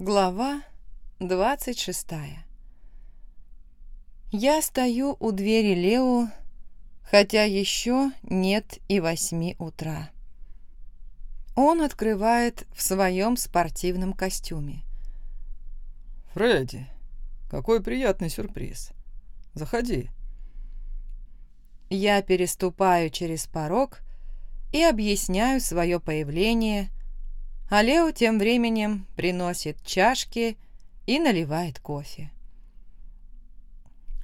Глава 26 Я стою у двери Лео, хотя еще нет и восьми утра. Он открывает в своем спортивном костюме. «Фредди, какой приятный сюрприз. Заходи». Я переступаю через порог и объясняю свое появление, а Лео тем временем приносит чашки и наливает кофе.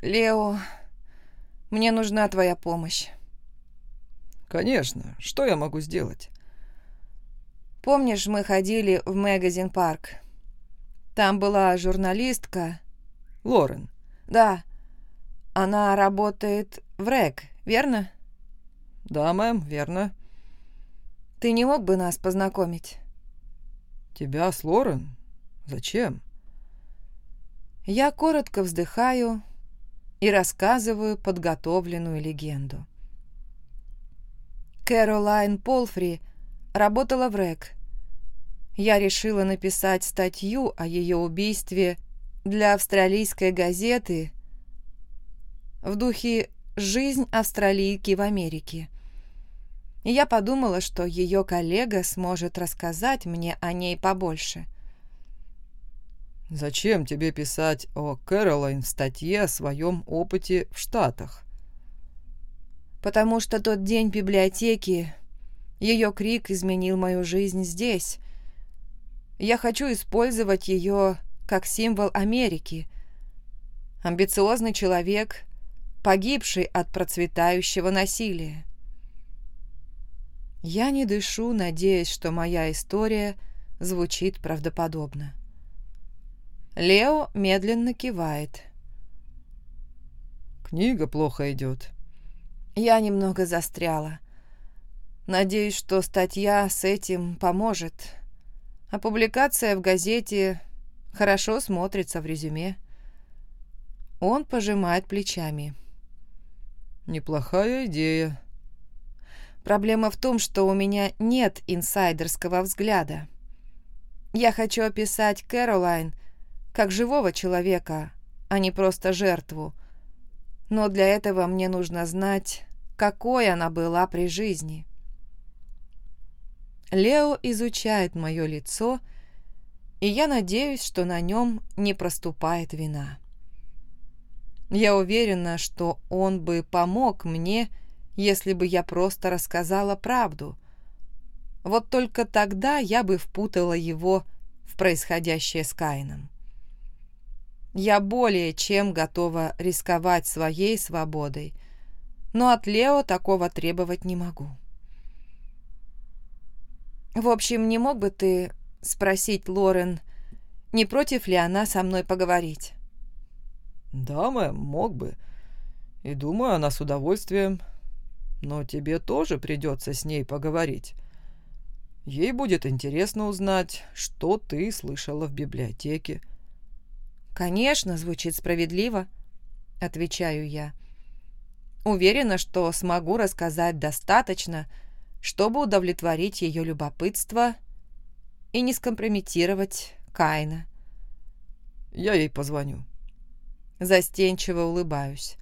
«Лео, мне нужна твоя помощь». «Конечно. Что я могу сделать?» «Помнишь, мы ходили в Магазин Парк? Там была журналистка...» «Лорен». «Да. Она работает в РЭК, верно?» «Да, мэм, верно». «Ты не мог бы нас познакомить?» «Тебя с Лорен? Зачем?» Я коротко вздыхаю и рассказываю подготовленную легенду. Кэролайн Полфри работала в РЭК. Я решила написать статью о ее убийстве для австралийской газеты в духе «Жизнь австралийки в Америке». И я подумала, что ее коллега сможет рассказать мне о ней побольше. «Зачем тебе писать о Кэролайн в статье о своем опыте в Штатах?» «Потому что тот день библиотеки, ее крик изменил мою жизнь здесь. Я хочу использовать ее как символ Америки. Амбициозный человек, погибший от процветающего насилия. Я не дышу, надеясь, что моя история звучит правдоподобно. Лео медленно кивает. «Книга плохо идет». Я немного застряла. Надеюсь, что статья с этим поможет. А публикация в газете хорошо смотрится в резюме. Он пожимает плечами. «Неплохая идея», Проблема в том, что у меня нет инсайдерского взгляда. Я хочу описать Кэролайн как живого человека, а не просто жертву. Но для этого мне нужно знать, какой она была при жизни. Лео изучает мое лицо, и я надеюсь, что на нем не проступает вина. Я уверена, что он бы помог мне если бы я просто рассказала правду. Вот только тогда я бы впутала его в происходящее с Каином. Я более чем готова рисковать своей свободой, но от Лео такого требовать не могу. В общем, не мог бы ты спросить Лорен, не против ли она со мной поговорить? Да, мэм, мог бы. И думаю, она с удовольствием но тебе тоже придется с ней поговорить. Ей будет интересно узнать, что ты слышала в библиотеке». «Конечно, звучит справедливо», — отвечаю я. «Уверена, что смогу рассказать достаточно, чтобы удовлетворить ее любопытство и не скомпрометировать Кайна». «Я ей позвоню». Застенчиво улыбаюсь.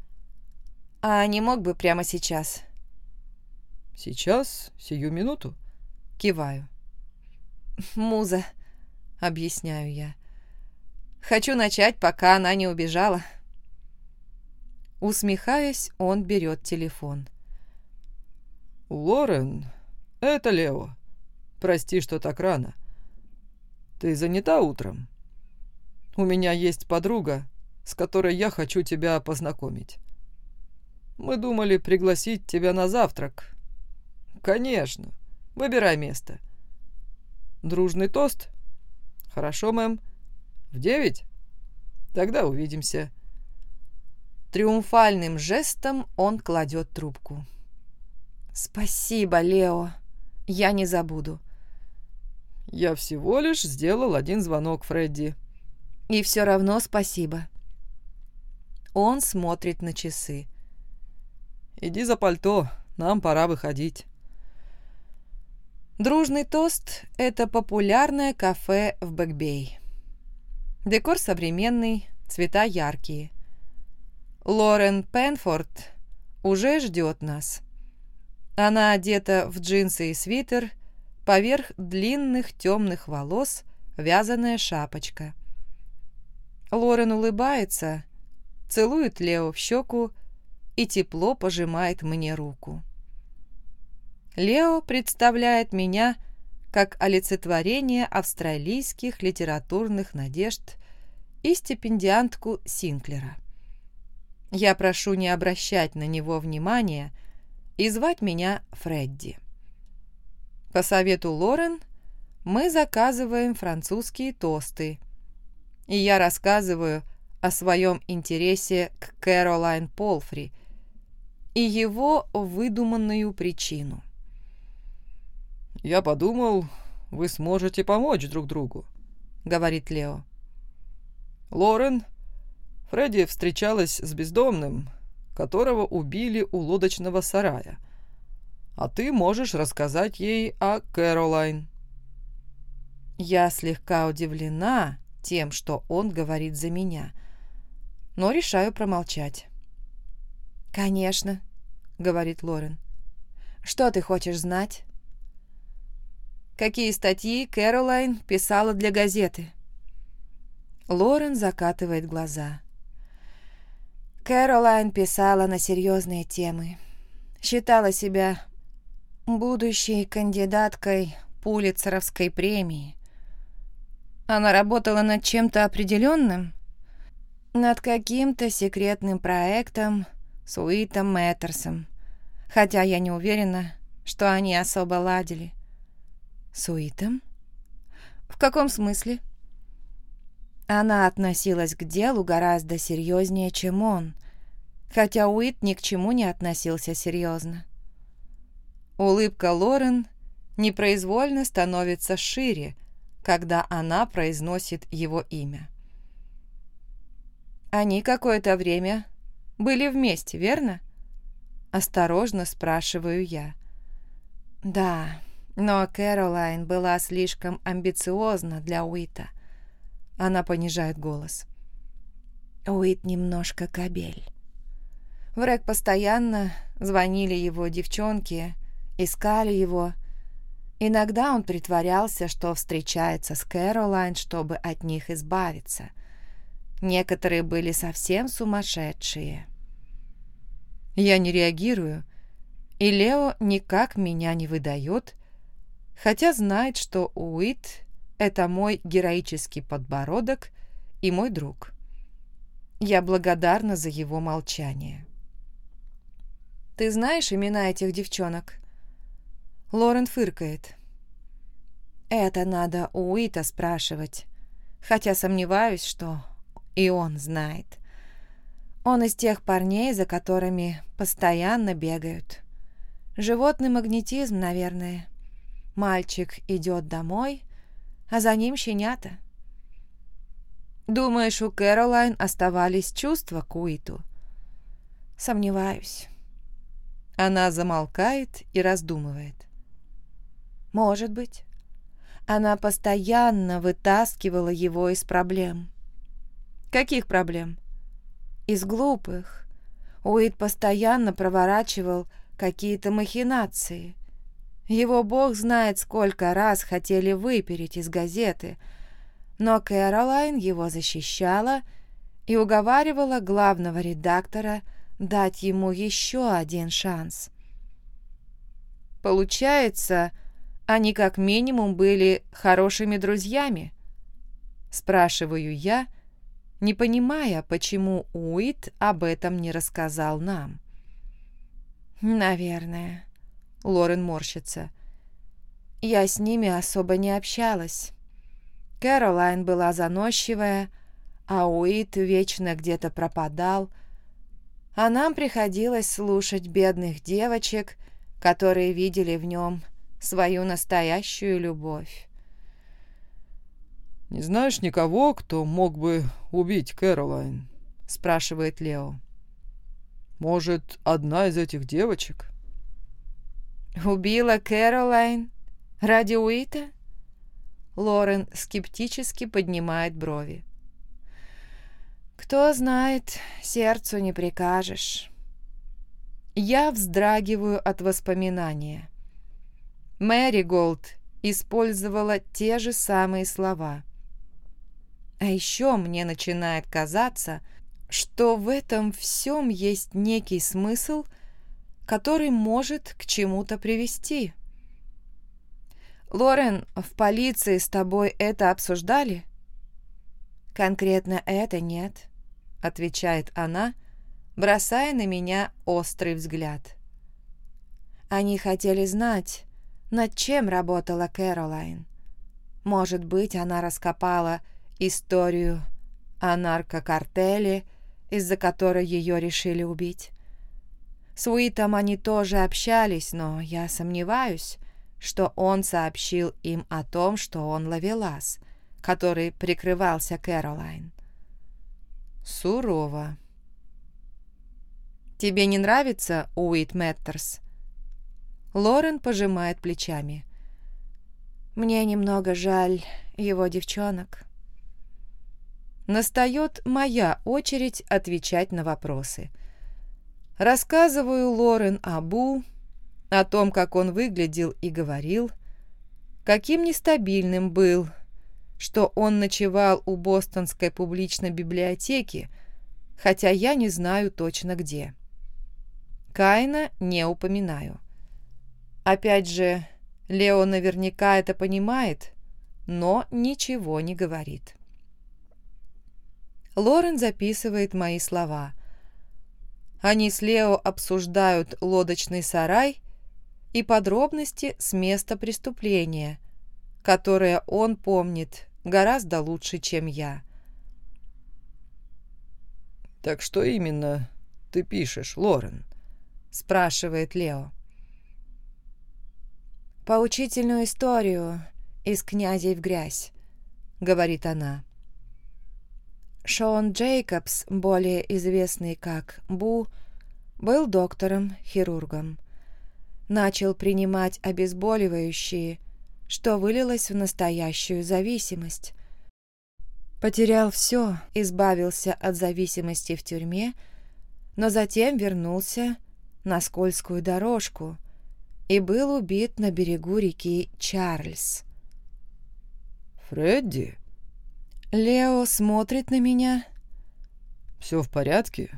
«А не мог бы прямо сейчас?» «Сейчас, сию минуту». Киваю. «Муза», — объясняю я. «Хочу начать, пока она не убежала». Усмехаясь, он берет телефон. «Лорен, это Лео. Прости, что так рано. Ты занята утром? У меня есть подруга, с которой я хочу тебя познакомить. Мы думали пригласить тебя на завтрак, «Конечно. Выбирай место». «Дружный тост?» «Хорошо, мэм. В девять? Тогда увидимся». Триумфальным жестом он кладет трубку. «Спасибо, Лео. Я не забуду». «Я всего лишь сделал один звонок, Фредди». «И все равно спасибо». Он смотрит на часы. «Иди за пальто, нам пора выходить». Дружный тост – это популярное кафе в Бэкбей. Декор современный, цвета яркие. Лорен Пенфорд уже ждет нас. Она одета в джинсы и свитер, поверх длинных темных волос вязаная шапочка. Лорен улыбается, целует Лео в щеку и тепло пожимает мне руку. Лео представляет меня как олицетворение австралийских литературных надежд и стипендиантку Синклера. Я прошу не обращать на него внимания и звать меня Фредди. По совету Лорен мы заказываем французские тосты, и я рассказываю о своем интересе к Кэролайн Полфри и его выдуманную причину. «Я подумал, вы сможете помочь друг другу», — говорит Лео. «Лорен, Фредди встречалась с бездомным, которого убили у лодочного сарая. А ты можешь рассказать ей о Кэролайн». Я слегка удивлена тем, что он говорит за меня, но решаю промолчать. «Конечно», — говорит Лорен. «Что ты хочешь знать?» Какие статьи Кэролайн писала для газеты. Лорен закатывает глаза. Кэролайн писала на серьезные темы. Считала себя будущей кандидаткой Пулицеровской премии. Она работала над чем-то определенным, над каким-то секретным проектом с Уитом Мэттерсом, хотя я не уверена, что они особо ладили. С Уитом? В каком смысле? Она относилась к делу гораздо серьезнее, чем он, хотя Уит ни к чему не относился серьезно. Улыбка Лорен непроизвольно становится шире, когда она произносит его имя. Они какое-то время были вместе, верно? Осторожно спрашиваю я. Да, но Кэролайн была слишком амбициозна для Уита. Она понижает голос. Уит немножко кабель. В рэк постоянно звонили его девчонки, искали его. Иногда он притворялся, что встречается с Кэролайн, чтобы от них избавиться. Некоторые были совсем сумасшедшие. Я не реагирую, и Лео никак меня не выдает, хотя знает, что Уит — это мой героический подбородок и мой друг. Я благодарна за его молчание. «Ты знаешь имена этих девчонок?» Лорен фыркает. «Это надо у Уита спрашивать, хотя сомневаюсь, что и он знает. Он из тех парней, за которыми постоянно бегают. Животный магнетизм, наверное». Мальчик идет домой, а за ним щенята. Думаешь, у Кэролайн оставались чувства к Уиту? Сомневаюсь. Она замолкает и раздумывает. Может быть. Она постоянно вытаскивала его из проблем. Каких проблем? Из глупых. Уит постоянно проворачивал какие-то махинации – его бог знает, сколько раз хотели выпереть из газеты, но Кэролайн его защищала и уговаривала главного редактора дать ему еще один шанс. Получается, они как минимум были хорошими друзьями? Спрашиваю я, не понимая, почему Уит об этом не рассказал нам. «Наверное», Лорен морщится. Я с ними особо не общалась. Кэролайн была заносчивая, а Уит вечно где-то пропадал. А нам приходилось слушать бедных девочек, которые видели в нем свою настоящую любовь. «Не знаешь никого, кто мог бы убить Кэролайн?» — спрашивает Лео. «Может, одна из этих девочек?» «Убила Кэролайн ради Уита?» Лорен скептически поднимает брови. Кто знает, сердцу не прикажешь. Я вздрагиваю от воспоминания. Мэри Голд использовала те же самые слова. А еще мне начинает казаться, что в этом всем есть некий смысл, который может к чему-то привести. «Лорен, в полиции с тобой это обсуждали?» «Конкретно это нет», — отвечает она, бросая на меня острый взгляд. «Они хотели знать, над чем работала Кэролайн. Может быть, она раскопала историю о наркокартеле, из-за которой ее решили убить. С Уитом они тоже общались, но я сомневаюсь, что он сообщил им о том, что он ловелас, который прикрывался Кэролайн. Сурово. «Тебе не нравится Уит Мэттерс?» Лорен пожимает плечами. «Мне немного жаль его девчонок». Настает моя очередь отвечать на вопросы. Рассказываю Лорен Абу о том, как он выглядел и говорил, каким нестабильным был, что он ночевал у Бостонской публичной библиотеки, хотя я не знаю точно где. Кайна не упоминаю. Опять же, Лео наверняка это понимает, но ничего не говорит. Лорен записывает мои слова. Они с Лео обсуждают лодочный сарай и подробности с места преступления, которое он помнит гораздо лучше, чем я. «Так что именно ты пишешь, Лорен?» – спрашивает Лео. «Поучительную историю из «Князей в грязь», — говорит она. Шон Джейкобс, более известный как Бу, был доктором-хирургом начал принимать обезболивающие, что вылилось в настоящую зависимость. Потерял все, избавился от зависимости в тюрьме, но затем вернулся на скользкую дорожку и был убит на берегу реки Чарльз. «Фредди?» Лео смотрит на меня. «Все в порядке?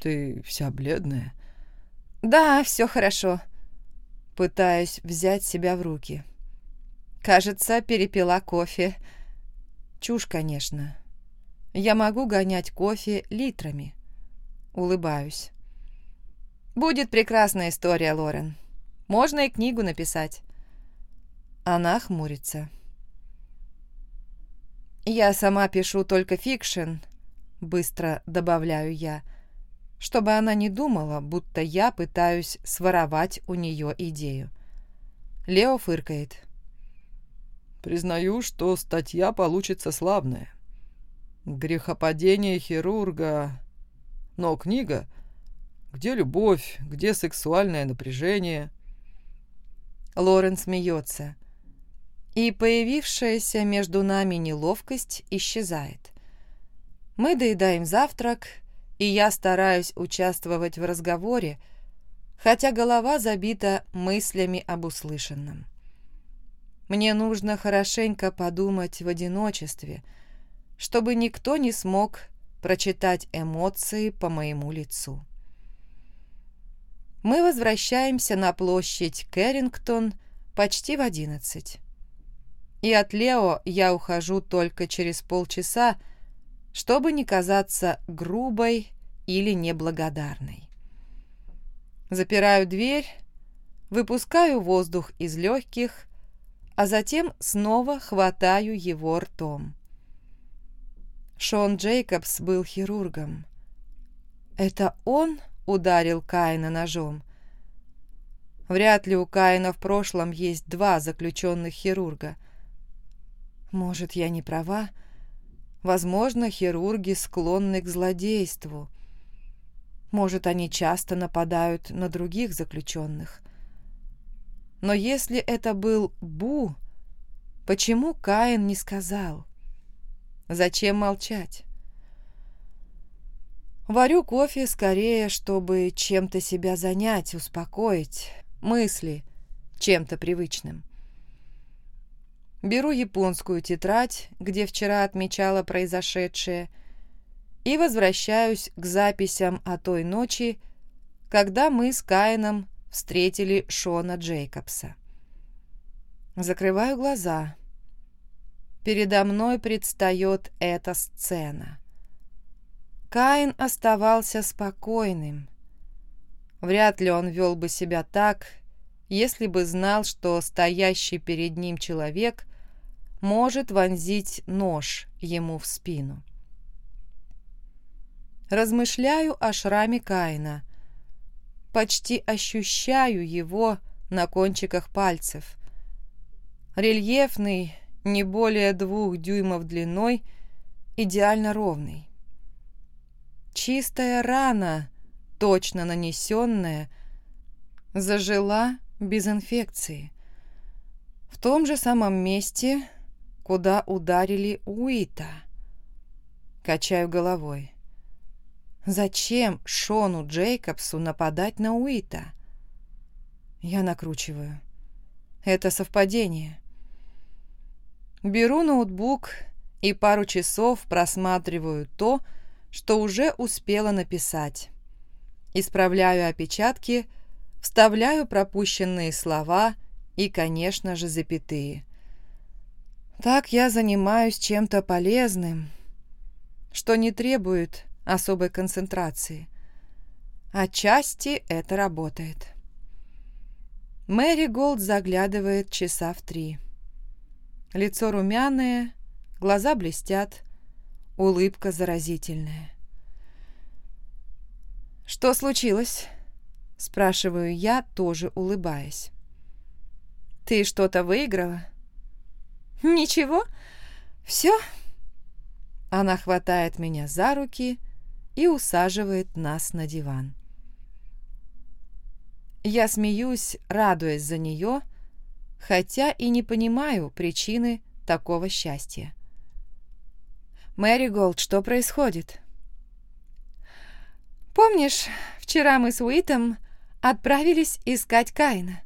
Ты вся бледная?» «Да, все хорошо пытаясь взять себя в руки. Кажется, перепила кофе. Чушь, конечно. Я могу гонять кофе литрами. Улыбаюсь. Будет прекрасная история, Лорен. Можно и книгу написать. Она хмурится. Я сама пишу только фикшн, быстро добавляю я чтобы она не думала, будто я пытаюсь своровать у нее идею. Лео фыркает. «Признаю, что статья получится славная. Грехопадение хирурга. Но книга, где любовь, где сексуальное напряжение». Лорен смеется. И появившаяся между нами неловкость исчезает. Мы доедаем завтрак и я стараюсь участвовать в разговоре, хотя голова забита мыслями об услышанном. Мне нужно хорошенько подумать в одиночестве, чтобы никто не смог прочитать эмоции по моему лицу. Мы возвращаемся на площадь Кэррингтон почти в одиннадцать. И от Лео я ухожу только через полчаса, чтобы не казаться грубой или неблагодарной. Запираю дверь, выпускаю воздух из легких, а затем снова хватаю его ртом. Шон Джейкобс был хирургом. Это он ударил Каина ножом? Вряд ли у Каина в прошлом есть два заключенных хирурга. Может, я не права? Возможно, хирурги склонны к злодейству. Может, они часто нападают на других заключенных. Но если это был Бу, почему Каин не сказал? Зачем молчать? Варю кофе скорее, чтобы чем-то себя занять, успокоить мысли чем-то привычным. Беру японскую тетрадь, где вчера отмечала произошедшее, и возвращаюсь к записям о той ночи, когда мы с Каином встретили Шона Джейкобса. Закрываю глаза. Передо мной предстает эта сцена. Каин оставался спокойным. Вряд ли он вел бы себя так, если бы знал, что стоящий перед ним человек может вонзить нож ему в спину. Размышляю о шраме Каина. Почти ощущаю его на кончиках пальцев. Рельефный, не более двух дюймов длиной, идеально ровный. Чистая рана, точно нанесенная, зажила без инфекции. В том же самом месте, куда ударили Уита. Качаю головой. Зачем Шону Джейкобсу нападать на Уита? Я накручиваю. Это совпадение. Беру ноутбук и пару часов просматриваю то, что уже успела написать. Исправляю опечатки, вставляю пропущенные слова и, конечно же, запятые. Так я занимаюсь чем-то полезным, что не требует особой концентрации. Отчасти это работает. Мэри Голд заглядывает часа в три. Лицо румяное, глаза блестят, улыбка заразительная. «Что случилось?» – спрашиваю я, тоже улыбаясь. «Ты что-то выиграла?» «Ничего. Все?» Она хватает меня за руки и усаживает нас на диван. Я смеюсь, радуясь за нее, хотя и не понимаю причины такого счастья. «Мэри Голд, что происходит?» «Помнишь, вчера мы с Уитом отправились искать Каина?»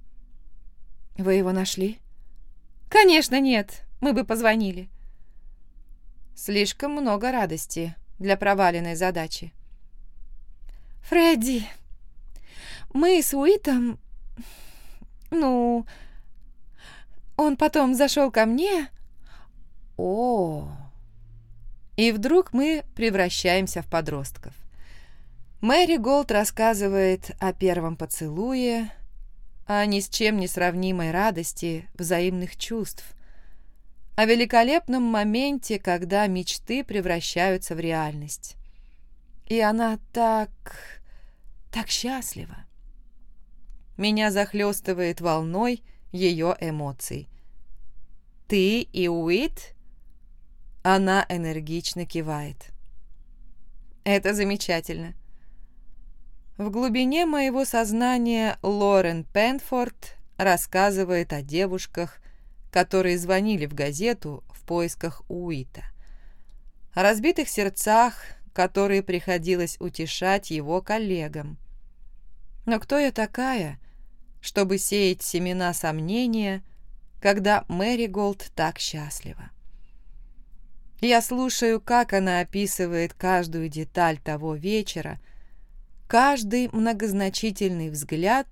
«Вы его нашли?» «Конечно нет мы бы позвонили. Слишком много радости для проваленной задачи. Фредди, мы с Уитом... Ну... Он потом зашел ко мне... О, И вдруг мы превращаемся в подростков. Мэри Голд рассказывает о первом поцелуе, о ни с чем не сравнимой радости взаимных чувств, о великолепном моменте, когда мечты превращаются в реальность. И она так... так счастлива. Меня захлестывает волной ее эмоций. «Ты и Уит?» Она энергично кивает. «Это замечательно». В глубине моего сознания Лорен Пенфорд рассказывает о девушках, которые звонили в газету в поисках Уита. О разбитых сердцах, которые приходилось утешать его коллегам. Но кто я такая, чтобы сеять семена сомнения, когда Мэри Голд так счастлива? Я слушаю, как она описывает каждую деталь того вечера, каждый многозначительный взгляд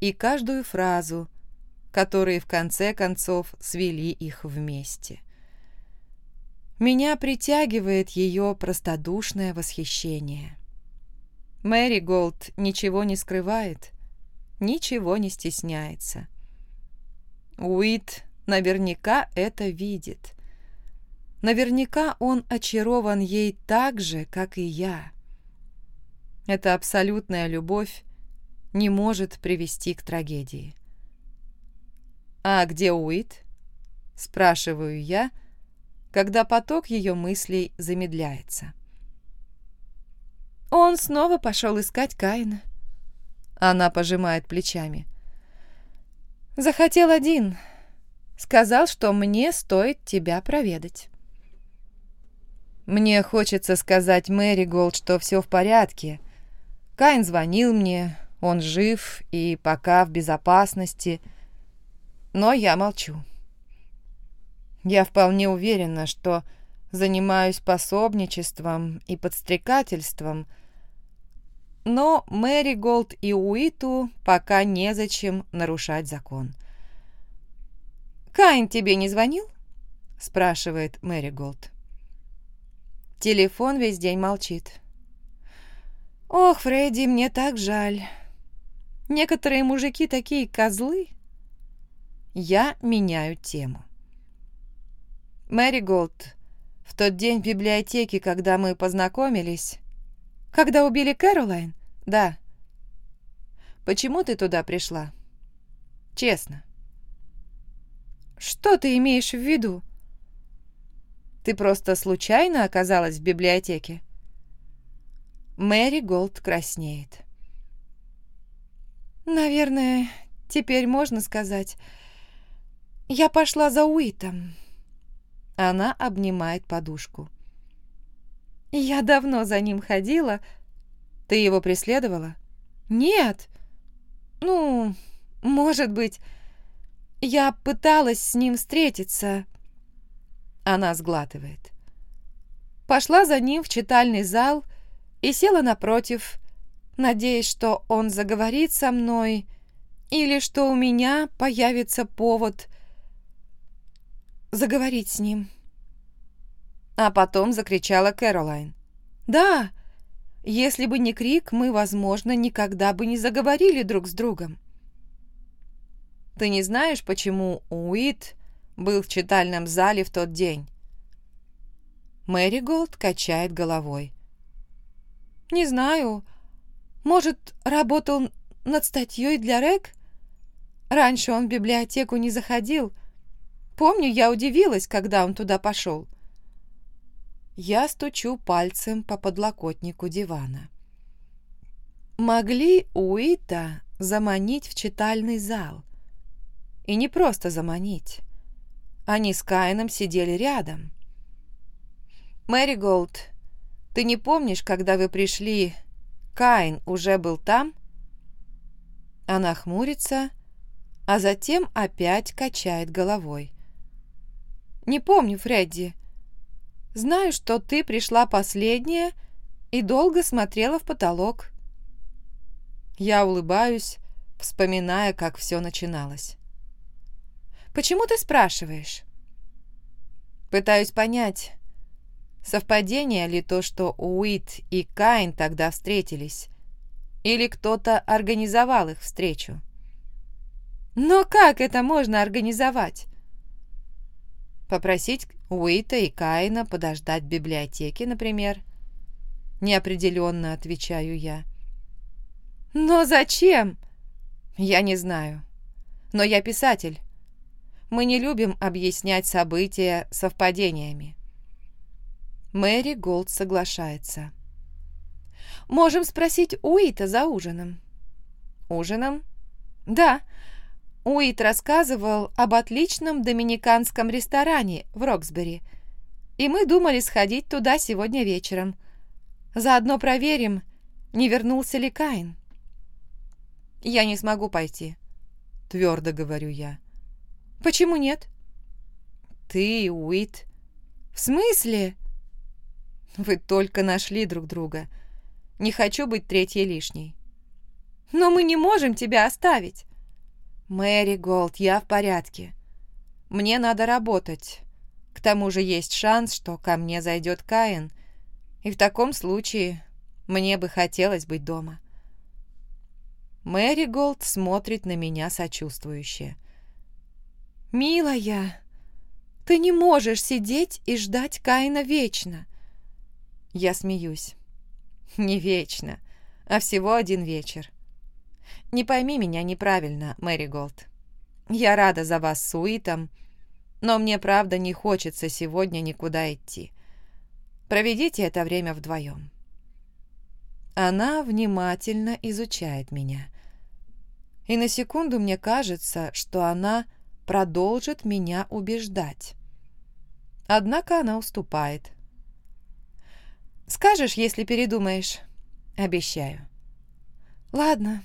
и каждую фразу, которые в конце концов свели их вместе. Меня притягивает ее простодушное восхищение. Мэри Голд ничего не скрывает, ничего не стесняется. Уит наверняка это видит. Наверняка он очарован ей так же, как и я. Эта абсолютная любовь не может привести к трагедии. «А где Уит?» – спрашиваю я, когда поток ее мыслей замедляется. «Он снова пошел искать Каина». Она пожимает плечами. «Захотел один. Сказал, что мне стоит тебя проведать». Мне хочется сказать Мэри Голд, что все в порядке. Кайн звонил мне, он жив и пока в безопасности, но я молчу. Я вполне уверена, что занимаюсь пособничеством и подстрекательством, но Мэри Голд и Уиту пока незачем нарушать закон. «Кайн тебе не звонил?» – спрашивает Мэри Голд. Телефон весь день молчит. «Ох, Фредди, мне так жаль. Некоторые мужики такие козлы». Я меняю тему. Мэри Голд, в тот день в библиотеке, когда мы познакомились... Когда убили Кэролайн? Да. Почему ты туда пришла? Честно. Что ты имеешь в виду? Ты просто случайно оказалась в библиотеке? Мэри Голд краснеет. Наверное, теперь можно сказать. Я пошла за Уитом. Она обнимает подушку. «Я давно за ним ходила. Ты его преследовала?» «Нет. Ну, может быть. Я пыталась с ним встретиться». Она сглатывает. Пошла за ним в читальный зал и села напротив, надеясь, что он заговорит со мной или что у меня появится повод заговорить с ним. А потом закричала Кэролайн. «Да, если бы не крик, мы, возможно, никогда бы не заговорили друг с другом». «Ты не знаешь, почему Уит был в читальном зале в тот день?» Мэри Голд качает головой. «Не знаю. Может, работал над статьей для Рэг? Раньше он в библиотеку не заходил, Помню, я удивилась, когда он туда пошел. Я стучу пальцем по подлокотнику дивана. Могли Уита заманить в читальный зал. И не просто заманить. Они с Каином сидели рядом. «Мэри Голд, ты не помнишь, когда вы пришли, Каин уже был там?» Она хмурится, а затем опять качает головой. «Не помню, Фредди. Знаю, что ты пришла последняя и долго смотрела в потолок». Я улыбаюсь, вспоминая, как все начиналось. «Почему ты спрашиваешь?» Пытаюсь понять, совпадение ли то, что Уит и Кайн тогда встретились, или кто-то организовал их встречу. «Но как это можно организовать?» Попросить Уита и Каина подождать в библиотеке, например. Неопределенно отвечаю я. Но зачем? Я не знаю. Но я писатель. Мы не любим объяснять события совпадениями. Мэри Голд соглашается. Можем спросить Уита за ужином. Ужином? Да. Уит рассказывал об отличном доминиканском ресторане в Роксбери, и мы думали сходить туда сегодня вечером. Заодно проверим, не вернулся ли Каин. «Я не смогу пойти», — твердо говорю я. «Почему нет?» «Ты, Уит». «В смысле?» «Вы только нашли друг друга. Не хочу быть третьей лишней». «Но мы не можем тебя оставить». «Мэри Голд, я в порядке. Мне надо работать. К тому же есть шанс, что ко мне зайдет Каин, и в таком случае мне бы хотелось быть дома». Мэри Голд смотрит на меня сочувствующе. «Милая, ты не можешь сидеть и ждать Кайна вечно». Я смеюсь. «Не вечно, а всего один вечер. Не пойми меня неправильно, Мэри Голд. Я рада за вас с Уитом, но мне правда не хочется сегодня никуда идти. Проведите это время вдвоем. Она внимательно изучает меня. И на секунду мне кажется, что она продолжит меня убеждать. Однако она уступает. Скажешь, если передумаешь. Обещаю. Ладно.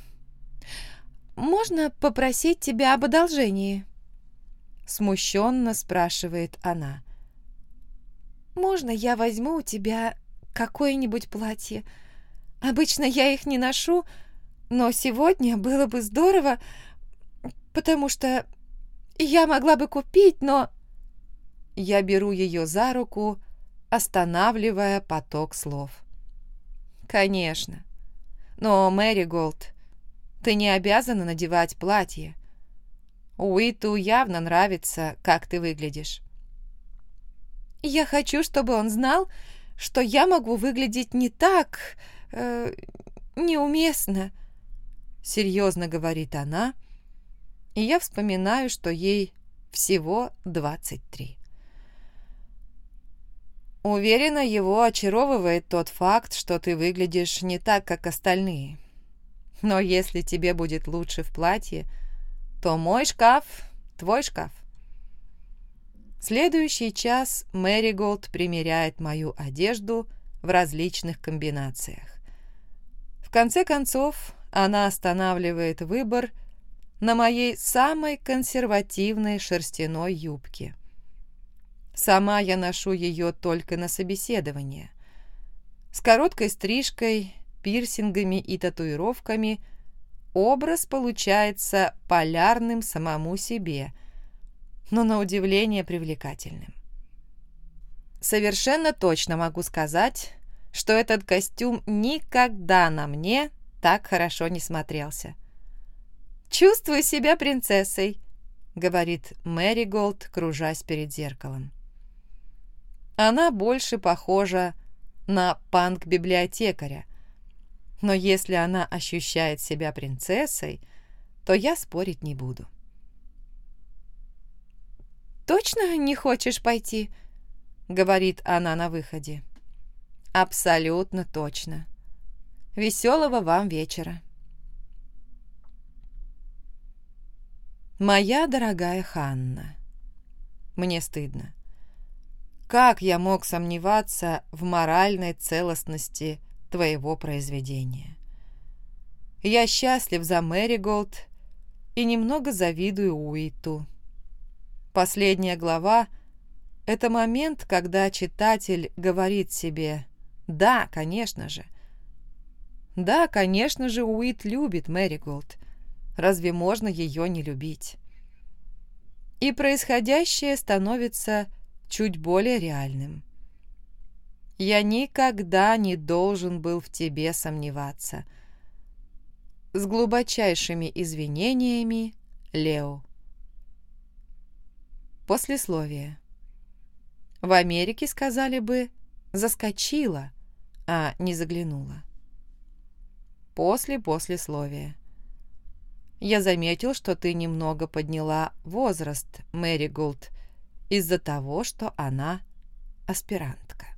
Можно попросить тебя об одолжении? Смущенно спрашивает она. Можно я возьму у тебя какое-нибудь платье? Обычно я их не ношу, но сегодня было бы здорово, потому что я могла бы купить, но... Я беру ее за руку, останавливая поток слов. «Конечно. Но, Мэри Голд, ты не обязана надевать платье. Уиту явно нравится, как ты выглядишь». «Я хочу, чтобы он знал, что я могу выглядеть не так... Э, неуместно», — серьезно говорит она, и я вспоминаю, что ей всего двадцать три. Уверена, его очаровывает тот факт, что ты выглядишь не так, как остальные. Но если тебе будет лучше в платье, то мой шкаф – твой шкаф. Следующий час Мэри Голд примеряет мою одежду в различных комбинациях. В конце концов, она останавливает выбор на моей самой консервативной шерстяной юбке. Сама я ношу ее только на собеседование. С короткой стрижкой, пирсингами и татуировками образ получается полярным самому себе, но на удивление привлекательным. Совершенно точно могу сказать, что этот костюм никогда на мне так хорошо не смотрелся. «Чувствую себя принцессой», — говорит Мэри Голд, кружась перед зеркалом. Она больше похожа на панк-библиотекаря. Но если она ощущает себя принцессой, то я спорить не буду. «Точно не хочешь пойти?» — говорит она на выходе. «Абсолютно точно. Веселого вам вечера». Моя дорогая Ханна. Мне стыдно. Как я мог сомневаться в моральной целостности твоего произведения? Я счастлив за Мэри Голд и немного завидую Уиту. Последняя глава — это момент, когда читатель говорит себе «Да, конечно же». Да, конечно же, Уит любит Мэри Голд. Разве можно ее не любить? И происходящее становится чуть более реальным. Я никогда не должен был в тебе сомневаться. С глубочайшими извинениями, Лео. Послесловие. В Америке сказали бы «заскочила», а не заглянула. После послесловия. Я заметил, что ты немного подняла возраст, Мэри Гулд, из-за того, что она аспирантка.